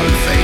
I'll